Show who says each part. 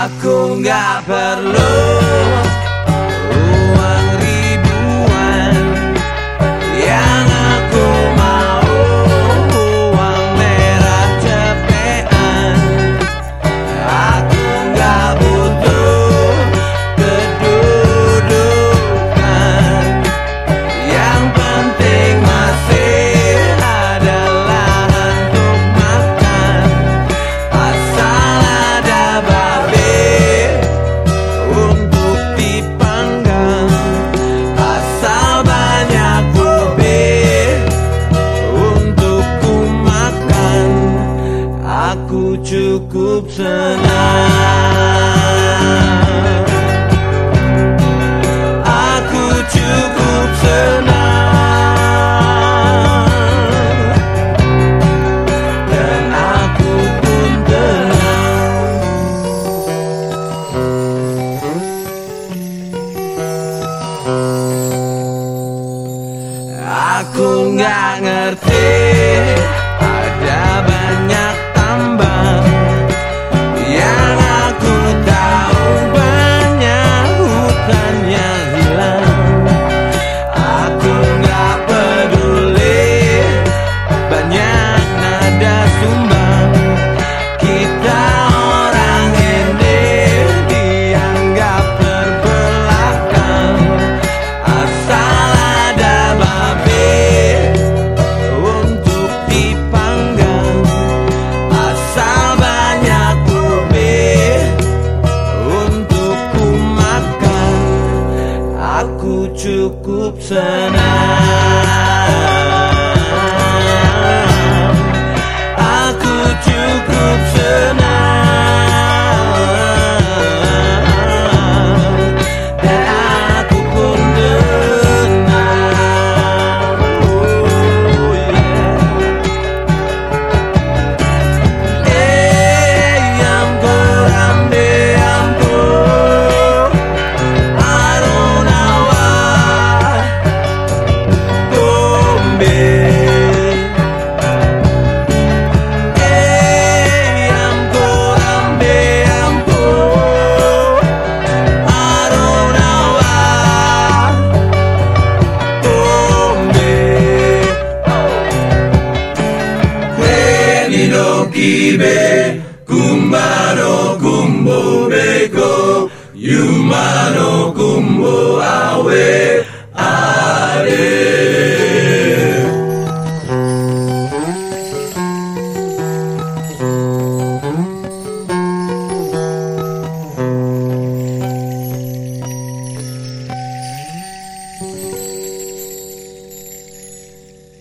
Speaker 1: Aku gak perlu cukup senang Aku cukup senang. Dan aku pun tenang. Aku gak ngerti. cukup senang. kibe kumbaro are.